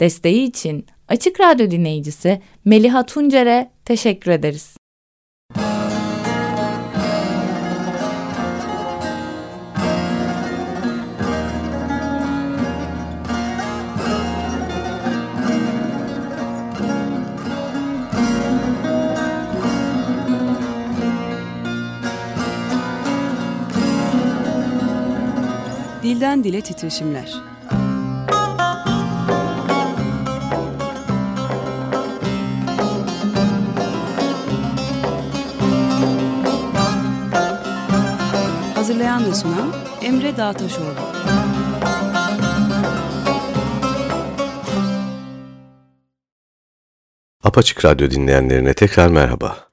Desteği için Açık Radyo dinleyicisi Meliha Tuncer'e teşekkür ederiz. Dilden Dile Titreşimler Hazırlayan ve sunan Emre Dağtaşoğlu. Apaçık Radyo dinleyenlerine tekrar merhaba.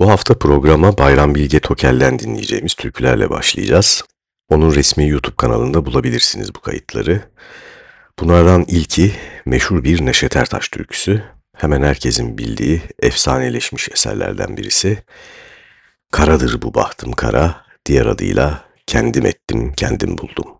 Bu hafta programa Bayram Bilge Tokel'den dinleyeceğimiz türkülerle başlayacağız. Onun resmi YouTube kanalında bulabilirsiniz bu kayıtları. Bunlardan ilki meşhur bir Neşet Ertaş türküsü. Hemen herkesin bildiği efsaneleşmiş eserlerden birisi. Karadır bu bahtım kara, diğer adıyla kendim ettim, kendim buldum.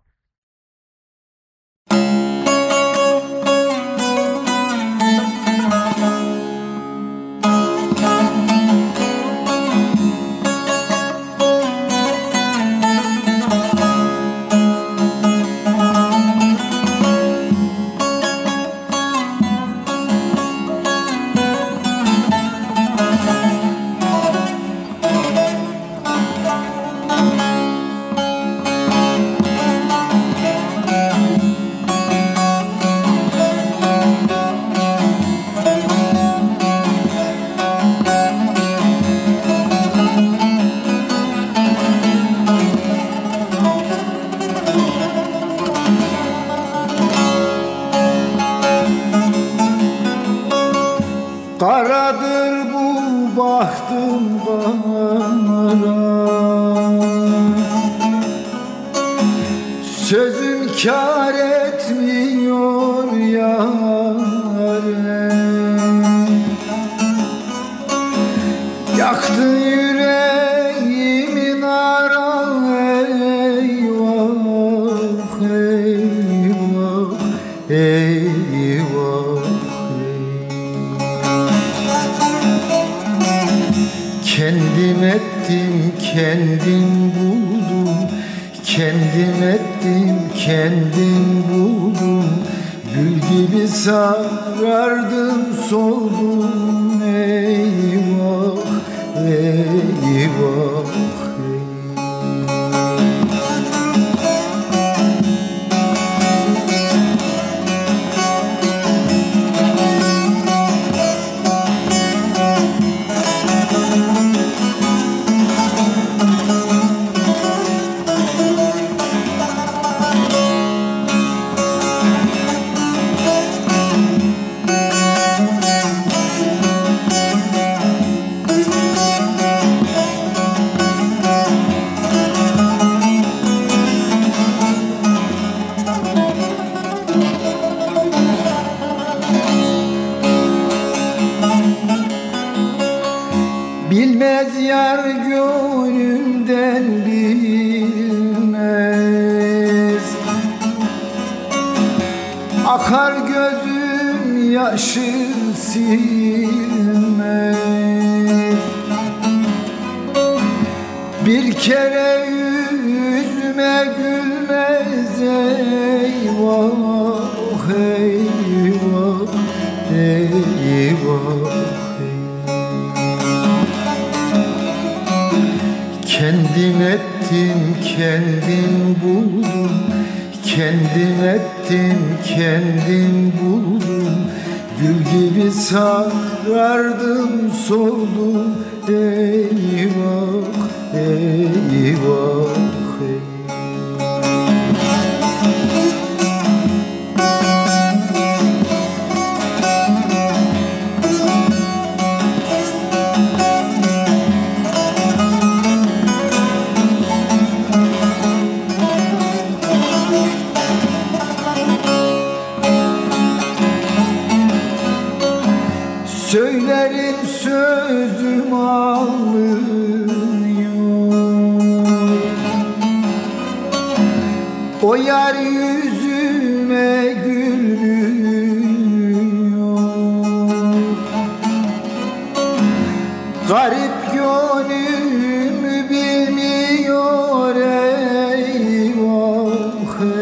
Garip gönlüm bilmiyor eyvah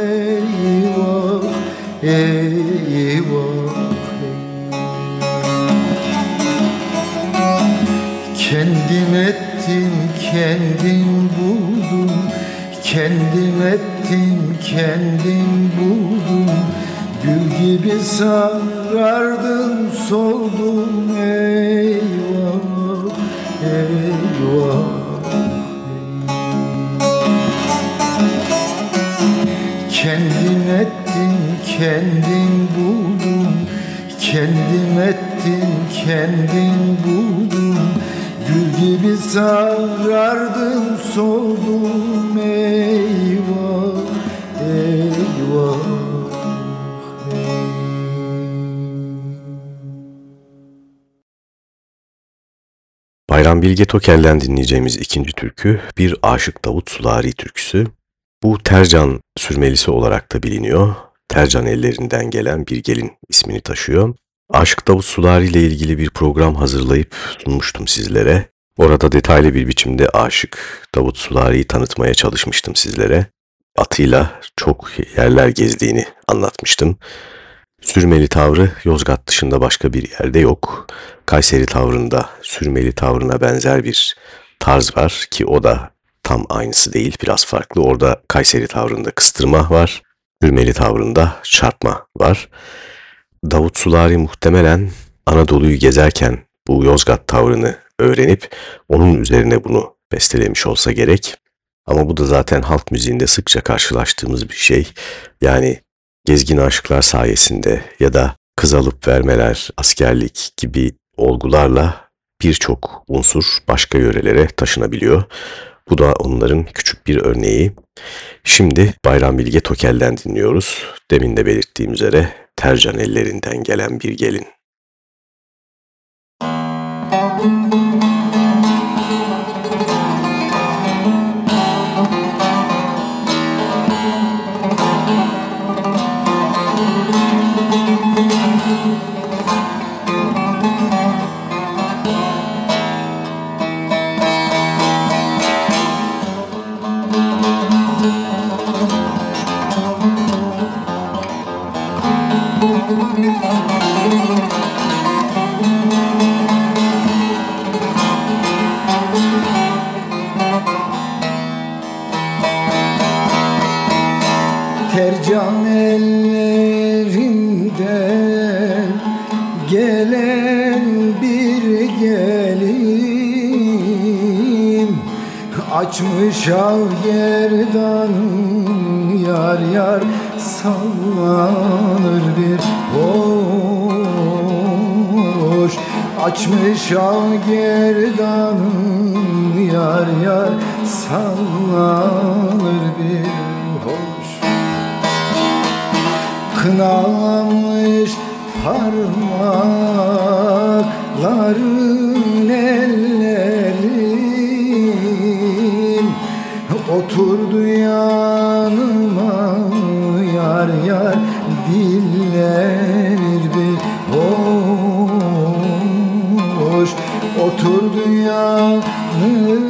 eyvah eyvah. Kendim ettim kendim buldum. Kendim ettim kendim buldum. Gül gibi sarardım ettim kendim buldum Gül gibi sarardım soldum eyvah eyvah Bayram Bilge Tokel'den dinleyeceğimiz ikinci türkü bir Aşık Davut Sulari türküsü. Bu Tercan sürmelisi olarak da biliniyor. Tercan ellerinden gelen bir gelin ismini taşıyor. Aşık Davut Sulari ile ilgili bir program hazırlayıp sunmuştum sizlere. Orada detaylı bir biçimde Aşık Davut Sulari'yi tanıtmaya çalışmıştım sizlere. Atıyla çok yerler gezdiğini anlatmıştım. Sürmeli tavrı Yozgat dışında başka bir yerde yok. Kayseri tavrında sürmeli tavrına benzer bir tarz var ki o da tam aynısı değil biraz farklı. Orada Kayseri tavrında kıstırma var. Sürmeli tavrında çarpma var. Davut Sulari muhtemelen Anadolu'yu gezerken bu Yozgat tavrını öğrenip onun üzerine bunu bestelemiş olsa gerek. Ama bu da zaten halk müziğinde sıkça karşılaştığımız bir şey. Yani gezgin aşıklar sayesinde ya da kız alıp vermeler, askerlik gibi olgularla birçok unsur başka yörelere taşınabiliyor. Bu da onların küçük bir örneği. Şimdi Bayram Bilge Tokel'den dinliyoruz. Demin de belirttiğim üzere Tercan ellerinden gelen bir gelin. Müzik Açmış av gerdanım yar yar sallanır bir hoş Açmış av gerdanım yar yar sallanır bir hoş Kınalanmış parmakların Oturdu yanıma yar yar diller bir hoş Oturdu yanıma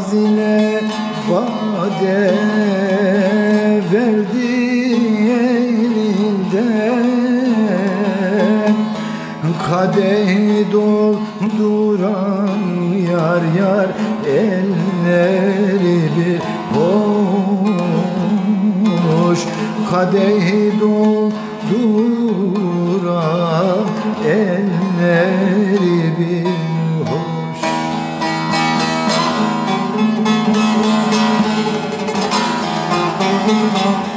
Yaz ile vade verdi elinden Kadehi dolduran yar yar elleri bir boş. Kadehi dolduran elleri Davut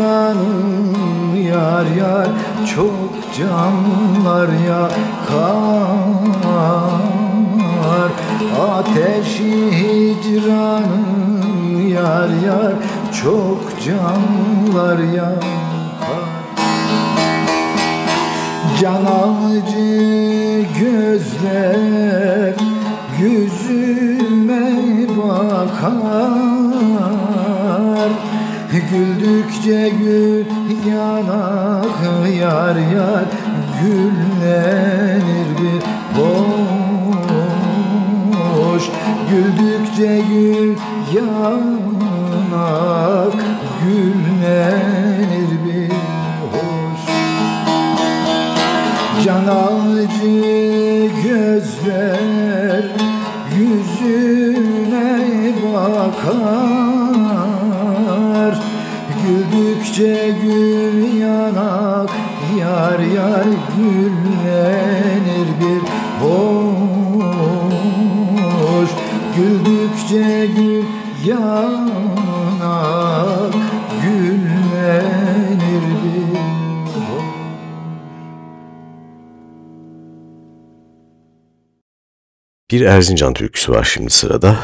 hicranın yar yar Çok canlar yakar. Ateşi hicranın yar yar Çok canlar yakar. Can alıcı gözler yüzüme bakar Güldükçe gül yanak yar yar Güllenir bir boş. Güldükçe gül yanak Güllenir bir hoş Can alıcı gözler yüzüne bakar Güldükçe gül yanak yar yar güllenir bir hoş Güldükçe gül yanak güllenir bir Bir Erzincan türküsü var şimdi sırada.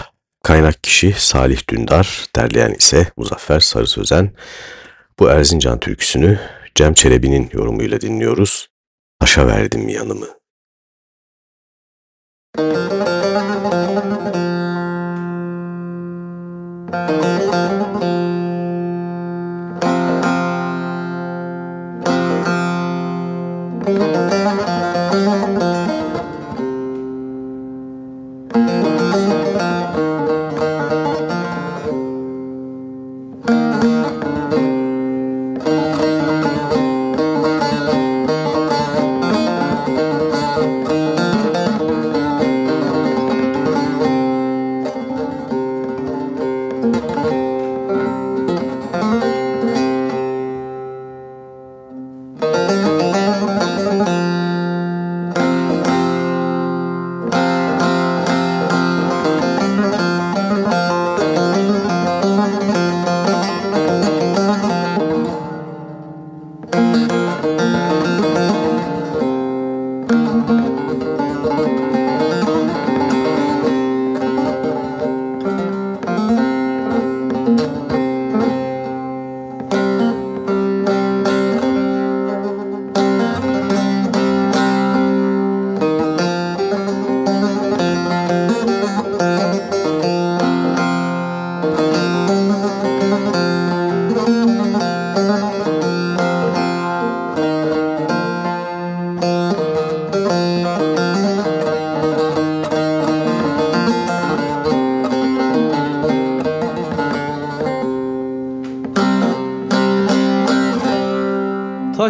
Kaynak kişi Salih Dündar, derleyen ise Muzaffer Sarı Sözen. Bu Erzincan türküsünü Cem Çelebi'nin yorumuyla dinliyoruz. Taşa verdim yanımı.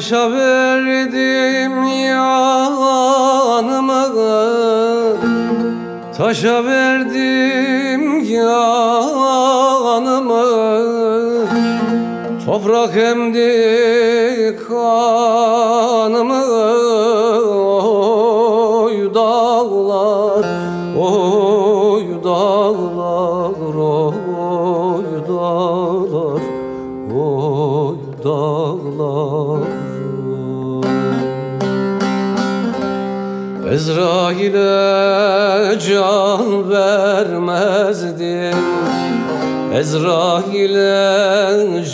Taşa verdim yanımı Taşa verdim yanımı Toprak emdi kanımı. Oy dağlar, oy dağlar, oy dağlar Oy dağlar Ezrail'e can vermezdim Ezrail'e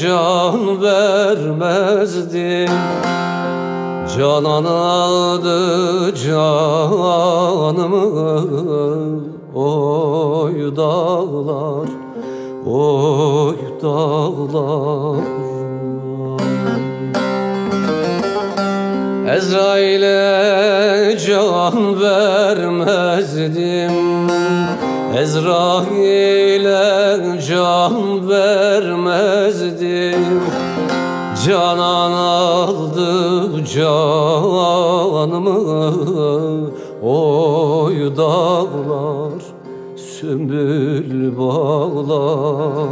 can vermezdim Canan aldı canımı Oy dağlar, oy dağlar Ezrail'e can vermezdim. Ezrail'e can vermezdim. Canan aldı canımı Oy dağlar sümbül bağlar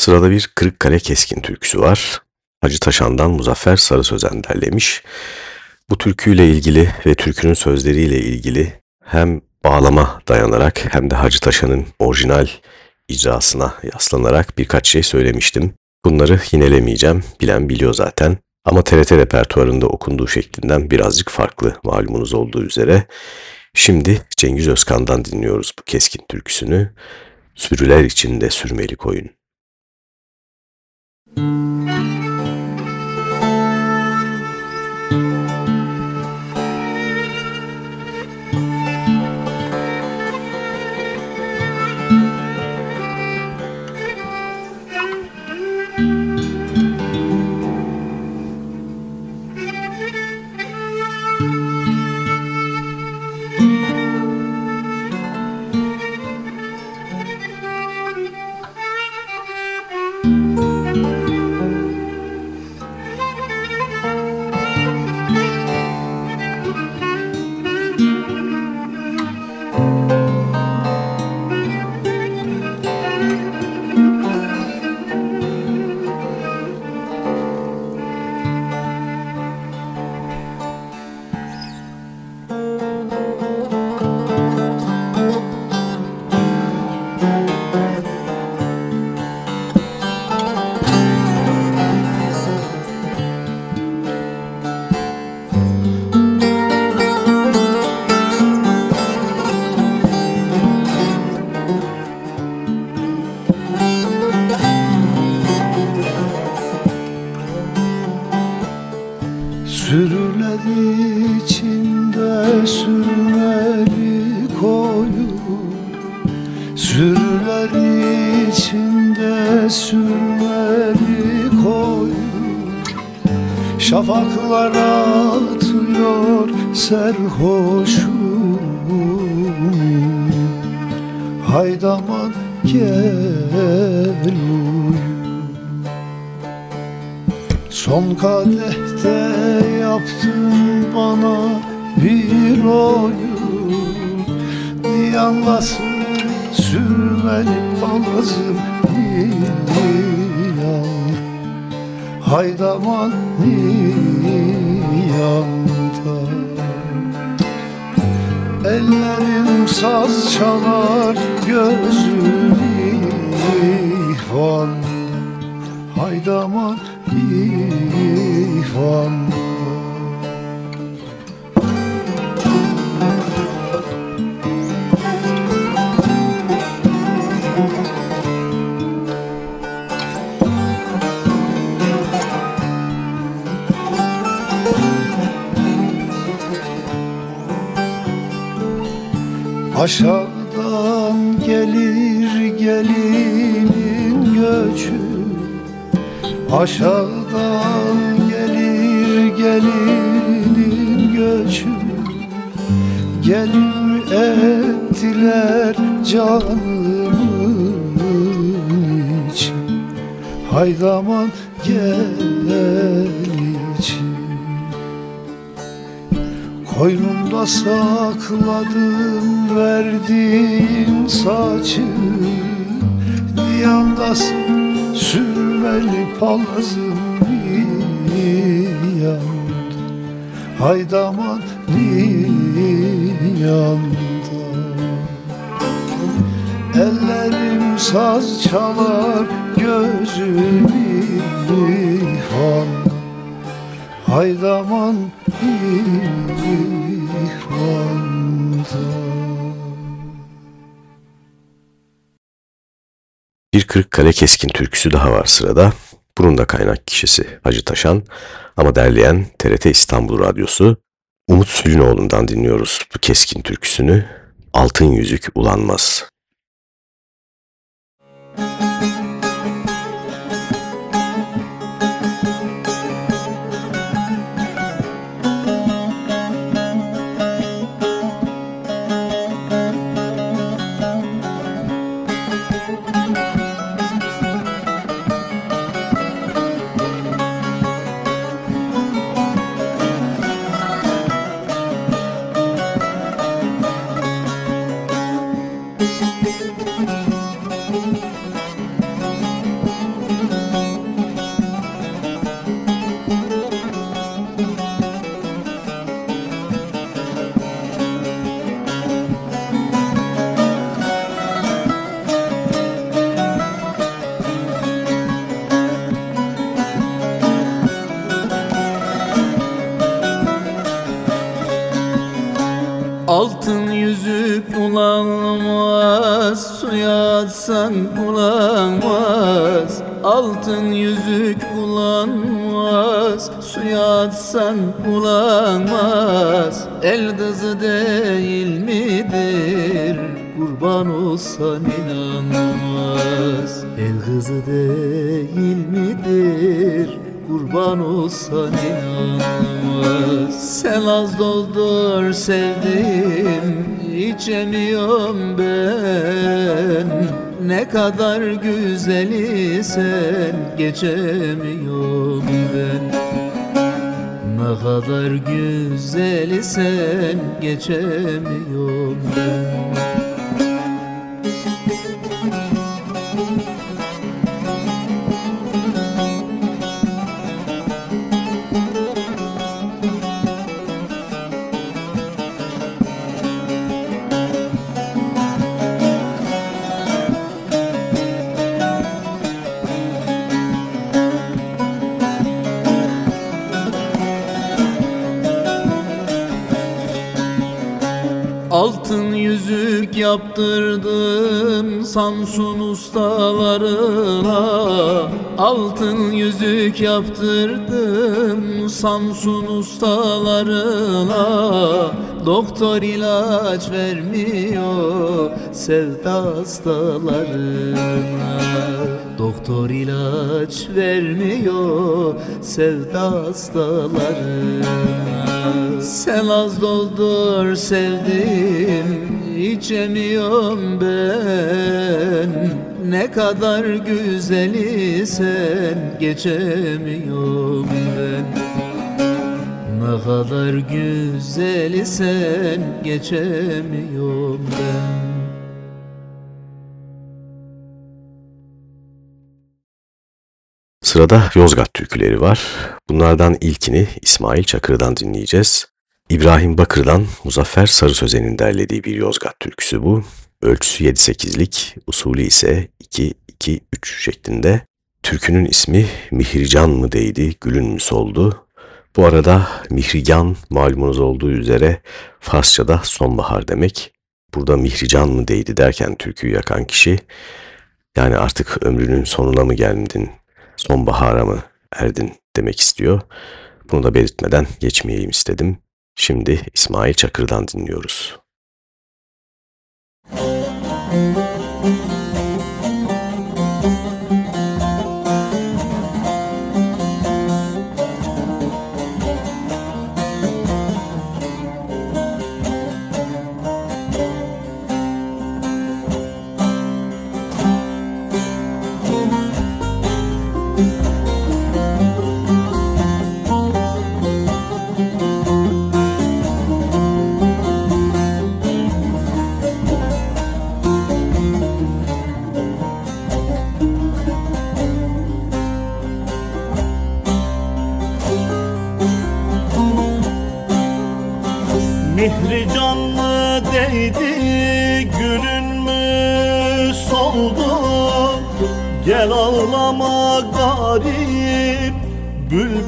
Sırada bir Kırıkkale Keskin türküsü var. Hacı Taşan'dan Muzaffer Sarı Sözen derlemiş. Bu türküyle ilgili ve türkünün sözleriyle ilgili hem bağlama dayanarak hem de Hacı Taşan'ın orijinal icrasına yaslanarak birkaç şey söylemiştim. Bunları yinelemeyeceğim, bilen biliyor zaten. Ama TRT repertuarında okunduğu şeklinden birazcık farklı malumunuz olduğu üzere. Şimdi Cengiz Özkan'dan dinliyoruz bu keskin türküsünü. Sürüler içinde sürmeli koyun. Göçü Aşağıdan gelir gelinin göçü. Gelin ettiler canımın için. Haydaman gel için. Koynumda sakladım verdiğin saçı. Niyandasın sürmeli palazım niyanda Haydaman niyanda Ellerim saz çalar gözüm ihvan Haydaman ihvanda Kırıkkale Keskin türküsü daha var sırada. Bunun da kaynak kişisi Hacı Taşan ama derleyen TRT İstanbul Radyosu. Umut Sülünoğlu'ndan dinliyoruz bu keskin türküsünü. Altın yüzük ulanmaz. Olsan inanmaz. El kızı değil midir? Kurban olsan inanmaz. Sen az doldur sevdim içemiyorum ben. Ne kadar güzel sen geçemiyorum ben. Ne kadar güzel sen geçemiyorum ben Altın yüzük yaptırdım Samsun ustalarına. Altın yüzük yaptırdım Samsun ustalarına. Doktor ilaç vermiyor sevda hastalarına. Doktor ilaç vermiyor sevda hastalarına Sen az doldur sevdim içemiyorum ben Ne kadar güzeli sen geçemiyorum ben ne kadar güzeli sen geçemiyorum ben Sırada Yozgat türküleri var. Bunlardan ilkini İsmail Çakır'dan dinleyeceğiz. İbrahim Bakır'dan Muzaffer Sarı Sözen'in derlediği bir Yozgat türküsü bu. Ölçüsü 7-8'lik, usulü ise 2-2-3 şeklinde. Türkünün ismi Mihircan mı değdi, gülün mü soldu? Bu arada Mihrigan malumunuz olduğu üzere Farsçada sonbahar demek. Burada Mihrican mı değdi derken türküyü yakan kişi yani artık ömrünün sonuna mı geldin, sonbahara mı erdin demek istiyor. Bunu da belirtmeden geçmeyeyim istedim. Şimdi İsmail Çakır'dan dinliyoruz.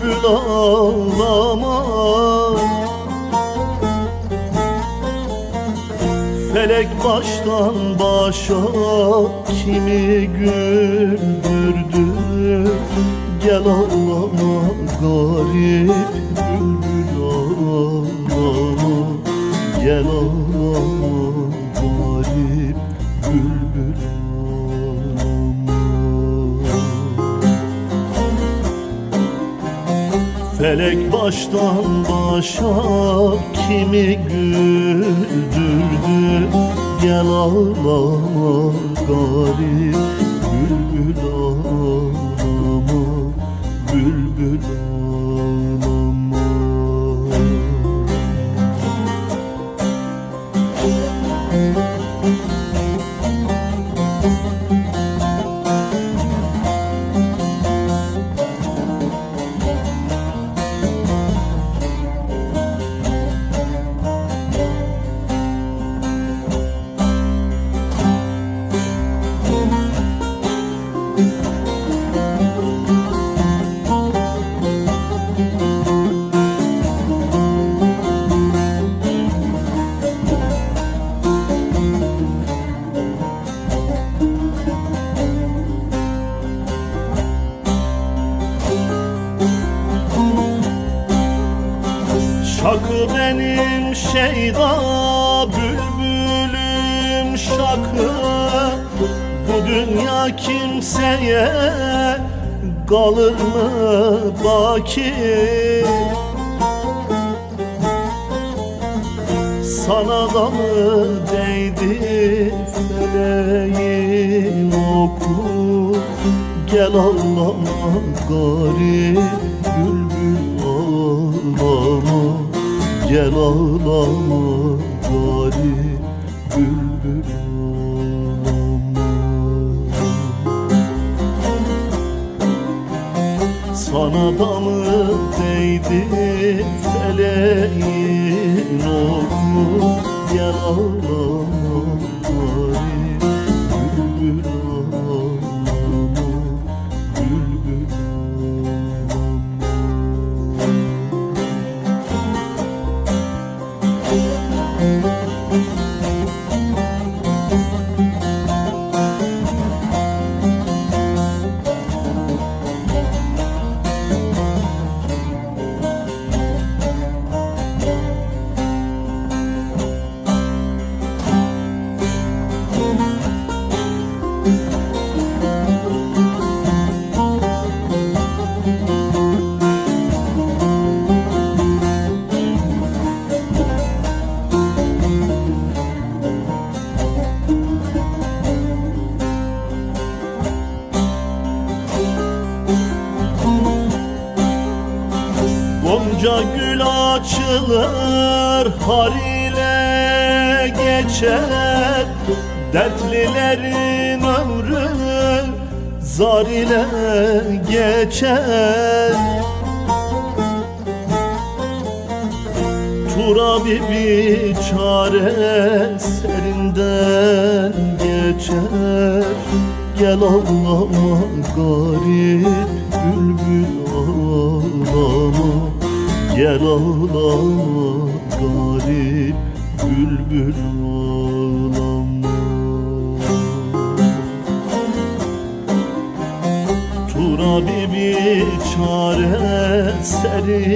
Bülbül ağlama. Felek baştan başa kimi güldürdü? Gel ağlama garip baştan başa kimi güldürdü? Gel ağlama garip baki Sana da mı değdi feleğin oku Gel ağlama garip bülbül ağlama Gel ağlama Anadolu değdi seleyin oku Yar ağlamari Bülbül ağlama Bülbül ağlama zar ile geçer. Turabi bir çare serinden geçer. Gel ağlama garip bülbül ağlama. Gel ağlama garip bülbül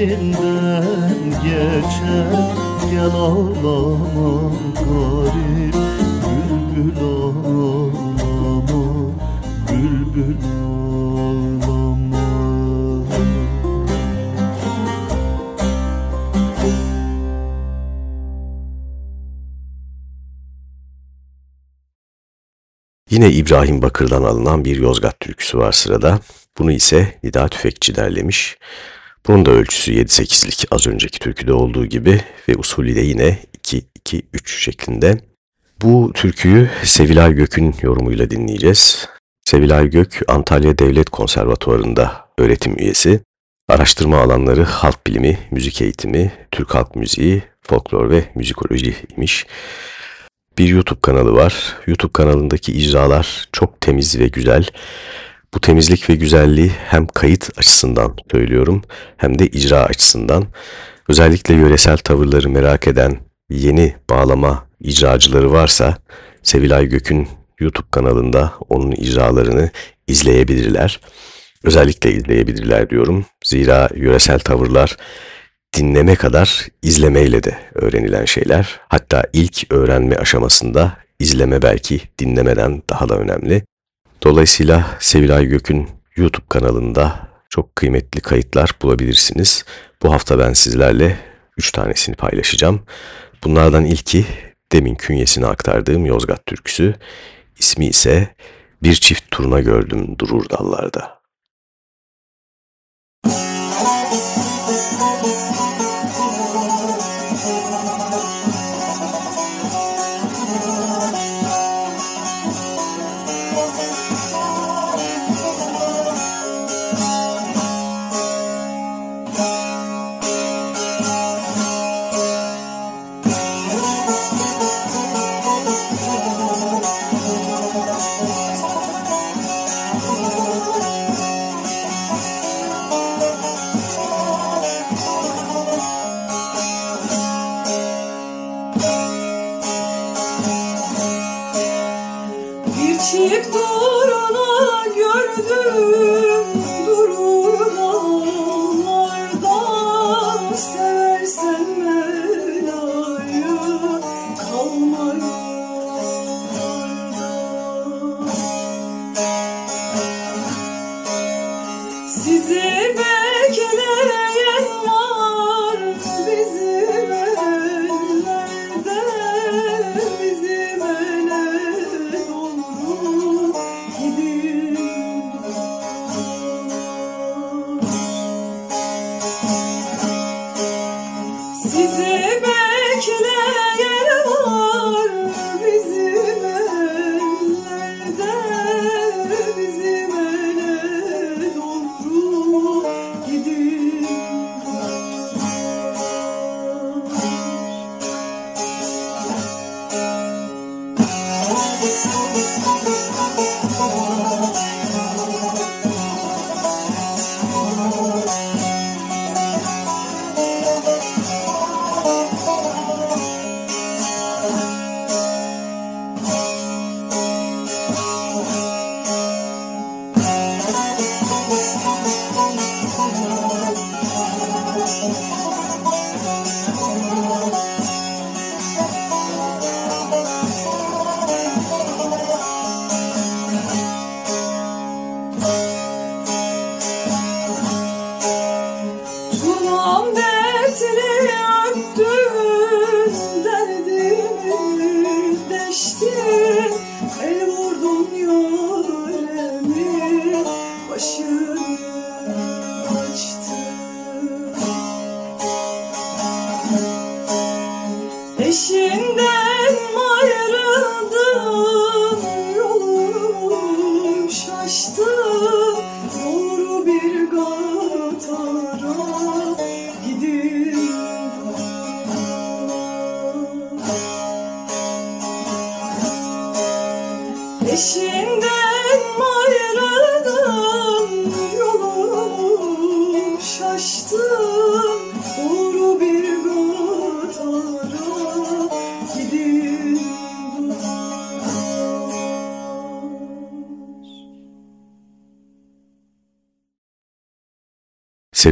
serinden geçer Gel ağlama garip bülbül ağlama Bülbül ağlama Yine İbrahim Bakır'dan alınan bir Yozgat türküsü var sırada. Bunu ise Nida Tüfekçi derlemiş. Bunun da ölçüsü 7-8'lik az önceki türküde olduğu gibi ve usulü de yine 2-2-3 şeklinde. Bu türküyü Sevilay Gök'ün yorumuyla dinleyeceğiz. Sevilay Gök Antalya Devlet Konservatuvarı'nda öğretim üyesi. Araştırma alanları halk bilimi, müzik eğitimi, Türk halk müziği, folklor ve müzikoloji imiş. Bir YouTube kanalı var. YouTube kanalındaki icralar çok temiz ve güzel. Bu temizlik ve güzelliği hem kayıt açısından söylüyorum hem de icra açısından. Özellikle yöresel tavırları merak eden yeni bağlama icracıları varsa Sevilay Gök'ün YouTube kanalında onun icralarını izleyebilirler. Özellikle izleyebilirler diyorum. Zira yöresel tavırlar dinleme kadar izlemeyle de öğrenilen şeyler. Hatta ilk öğrenme aşamasında izleme belki dinlemeden daha da önemli. Dolayısıyla Sevilay Gök'ün YouTube kanalında çok kıymetli kayıtlar bulabilirsiniz. Bu hafta ben sizlerle 3 tanesini paylaşacağım. Bunlardan ilki demin künyesini aktardığım Yozgat türküsü. İsmi ise Bir Çift Turna Gördüm Durur Dallarda.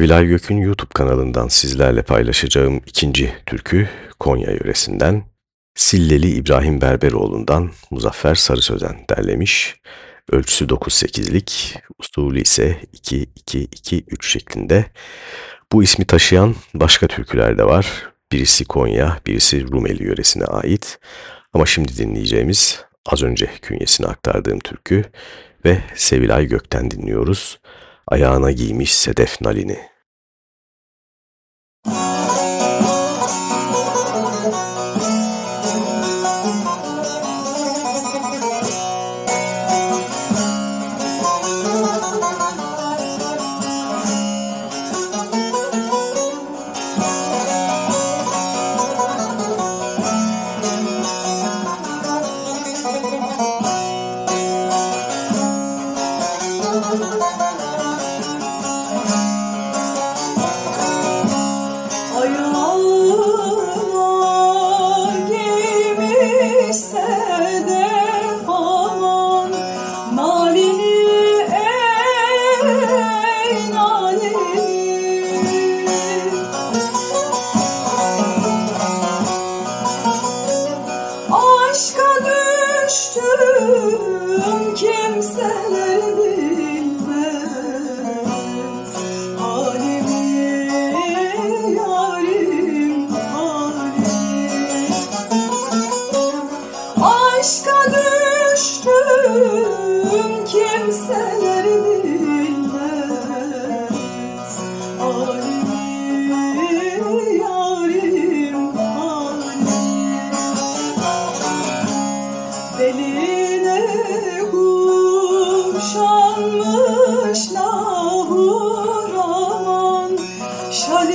Sevilay Gök'ün YouTube kanalından sizlerle paylaşacağım ikinci türkü Konya yöresinden Silleli İbrahim Berberoğlu'ndan Muzaffer Sarı Sözen derlemiş. Ölçüsü 9-8'lik, usulü ise 2-2-2-3 şeklinde. Bu ismi taşıyan başka türküler de var. Birisi Konya, birisi Rumeli yöresine ait. Ama şimdi dinleyeceğimiz az önce künyesini aktardığım türkü ve Sevilay Gök'ten dinliyoruz ayağına giymiş sedef nalini.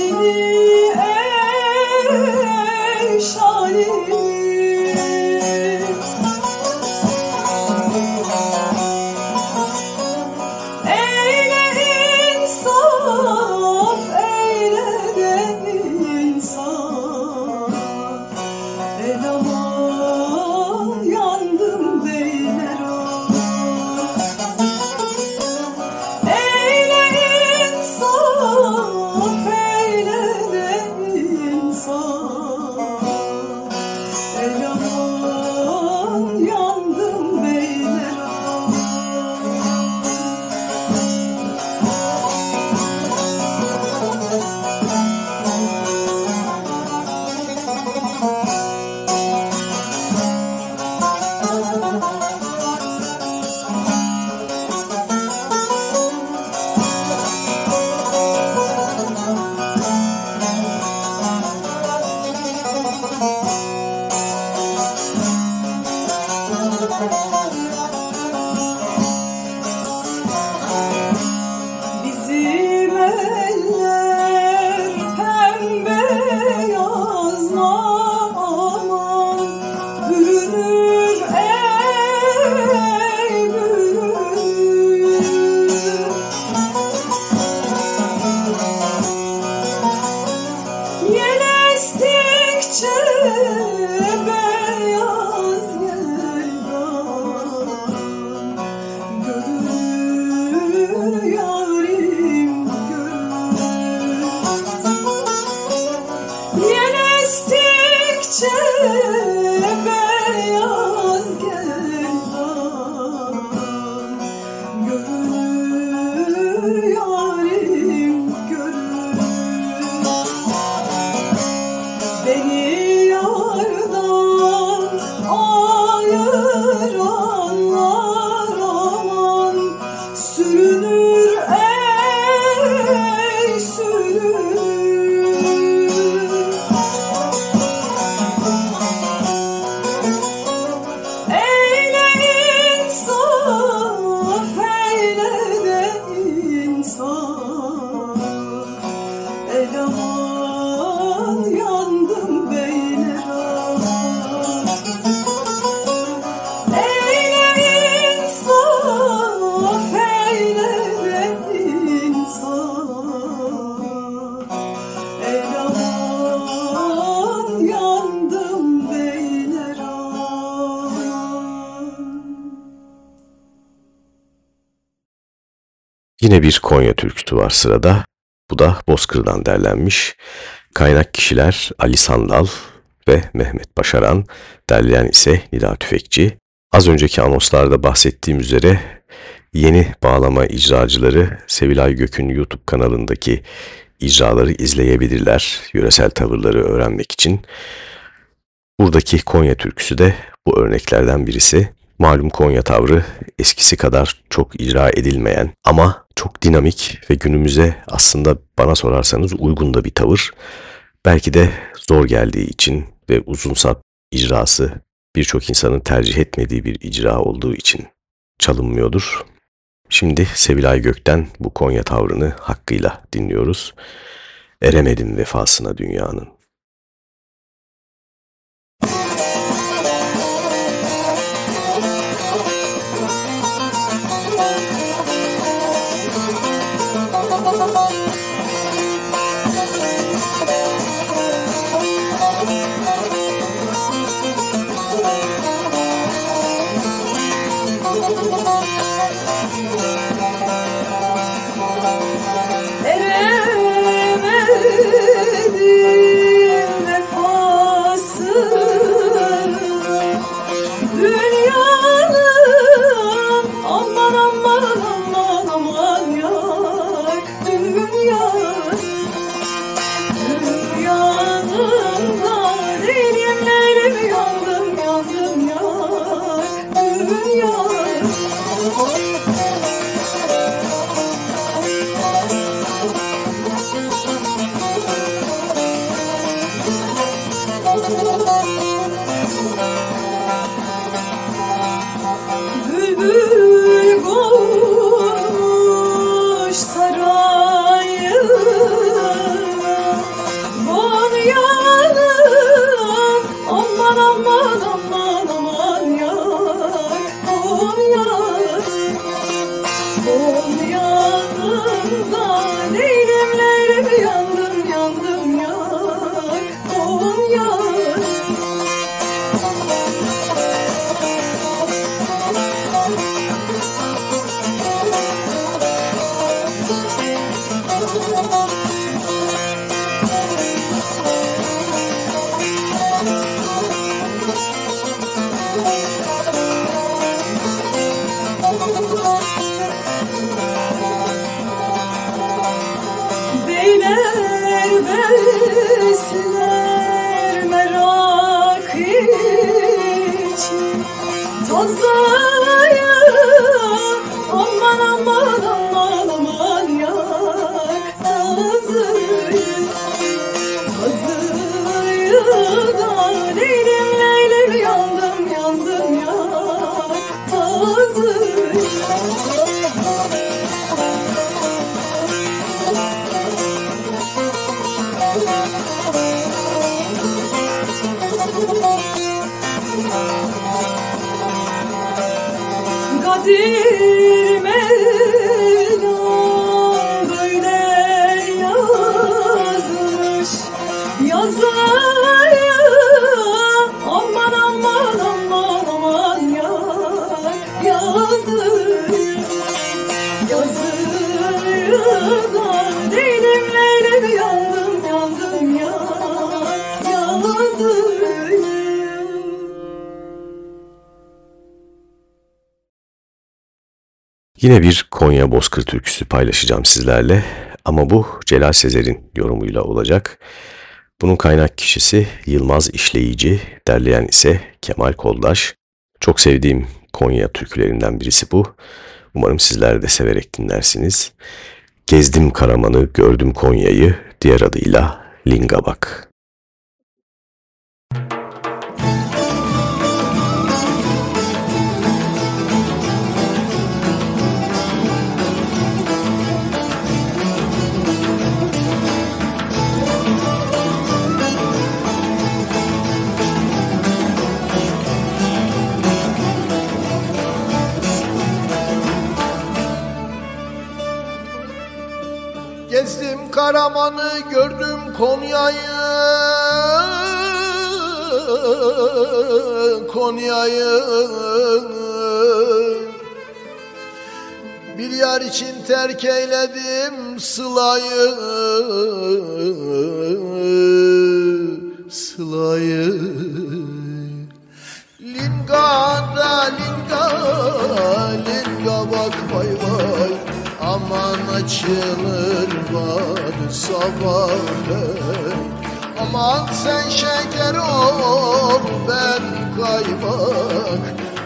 You. hallelujah. Konya türküsü var sırada. Bu da Bozkır'dan derlenmiş. Kaynak kişiler Ali Sandal ve Mehmet Başaran, derleyen ise Nida Tüfekçi. Az önceki anonslarda bahsettiğim üzere yeni bağlama icracıları Sevilay Gök'ün YouTube kanalındaki icraları izleyebilirler yöresel tavırları öğrenmek için. Buradaki Konya türküsü de bu örneklerden birisi. Malum Konya tavrı eskisi kadar çok icra edilmeyen ama çok dinamik ve günümüze aslında bana sorarsanız uygun da bir tavır. Belki de zor geldiği için ve uzun sap icrası birçok insanın tercih etmediği bir icra olduğu için çalınmıyordur. Şimdi Sevilay Gök'ten bu Konya tavrını hakkıyla dinliyoruz. Eremedim vefasına dünyanın. Yine bir Konya Bozkır türküsü paylaşacağım sizlerle ama bu Celal Sezer'in yorumuyla olacak. Bunun kaynak kişisi Yılmaz İşleyici, derleyen ise Kemal Koldaş. Çok sevdiğim Konya türkülerinden birisi bu. Umarım sizler de severek dinlersiniz. Gezdim Karaman'ı, gördüm Konya'yı, diğer adıyla Lingabak. Karaman'ı gördüm Konya'yı. Konya'yı. Bir yar için terk eyledim sılayı. Sılayı. Linga da linga Linga bak vay vay Aman açılır var sabah Aman sen şeker ol ben kaymak.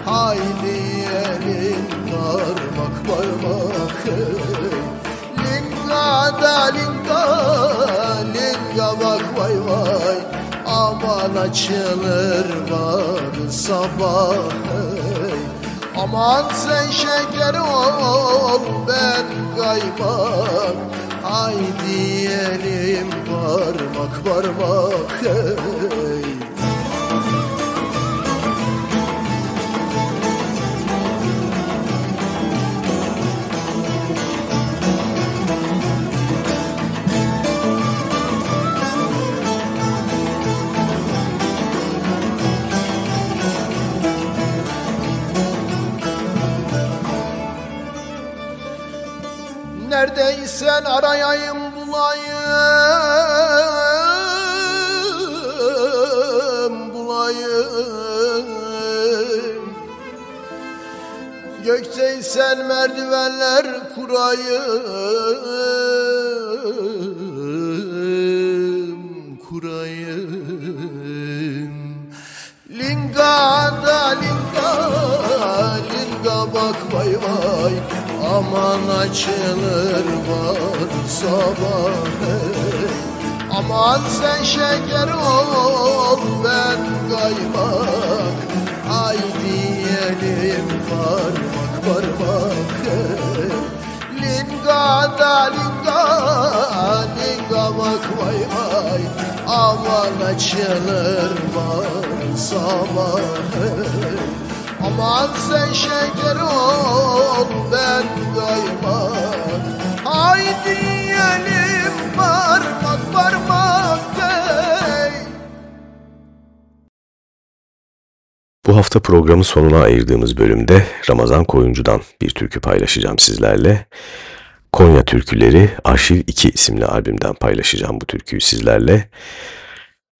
Haydi elin parmak parmak Linga da linga Linga bak vay vay. Aman açılır var sabah Aman sen şeker ol ben kaymak Haydi elim parmak parmak hey. Neredeysen arayayım bulayım bulayım. Gökteysen merdivenler kurayım kurayım. Linga da linga linga bak vay vay Aman açılır var sabah Aman sen şeker ol ben kaymak. Haydi yiyelim parmak parmak Linga da linga linga bak vay vay. Aman açılır var sabah Aman sen şeker ol ben kaymak Haydi yiyelim parmak parmak hey. Bu hafta programın sonuna ayırdığımız bölümde Ramazan Koyuncu'dan bir türkü paylaşacağım sizlerle. Konya Türküleri Arşiv 2 isimli albümden paylaşacağım bu türküyü sizlerle.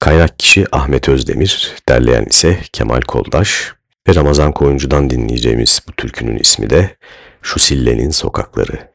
Kaynak kişi Ahmet Özdemir, derleyen ise Kemal Koldaş ve Ramazan Koyuncu'dan dinleyeceğimiz bu türkünün ismi de Şu Sillenin Sokakları.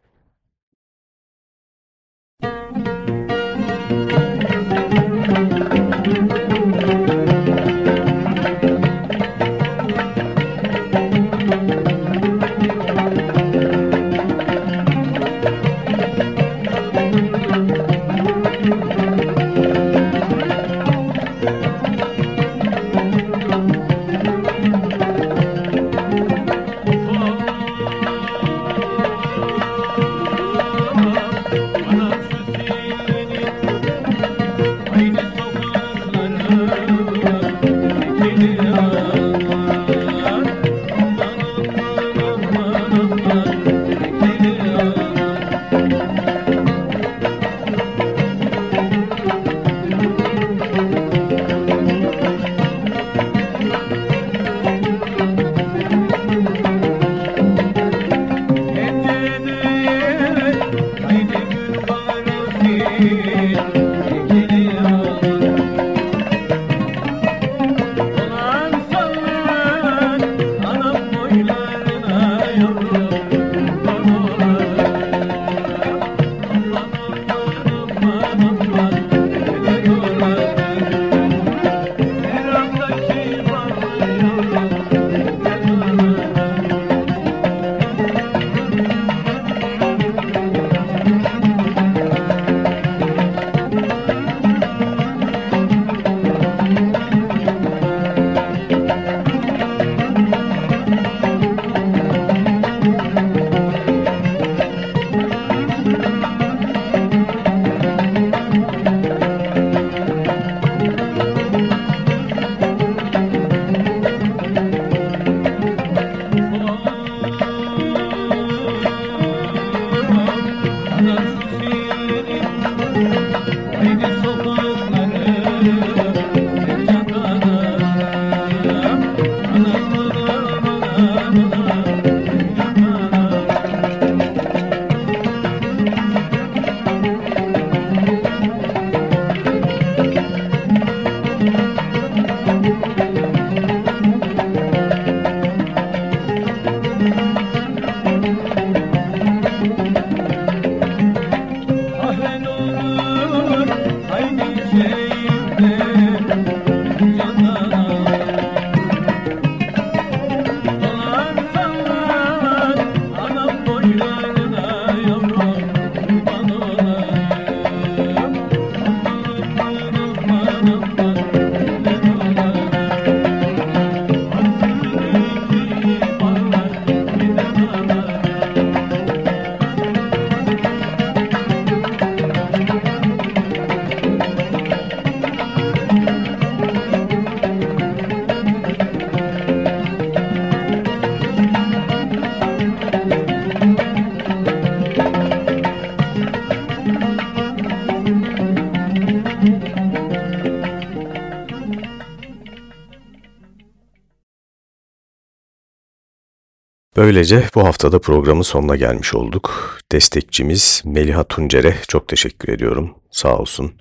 Böylece bu haftada programın sonuna gelmiş olduk. Destekçimiz Meliha Tuncer'e çok teşekkür ediyorum. Sağ olsun.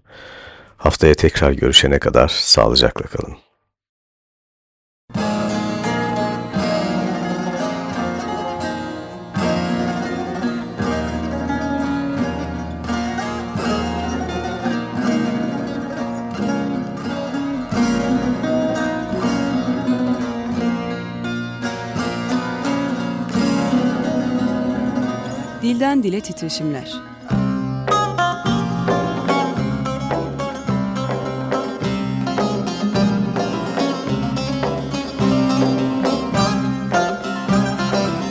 Haftaya tekrar görüşene kadar sağlıcakla kalın. Dilden dile titreşimler.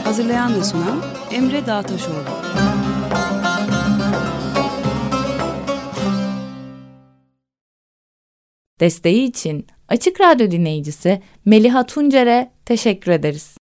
Hazırlayan ve sunan Emre Dağtaşoğlu. Desteği için Açık Radyo dinleyicisi Meliha Tuncer'e teşekkür ederiz.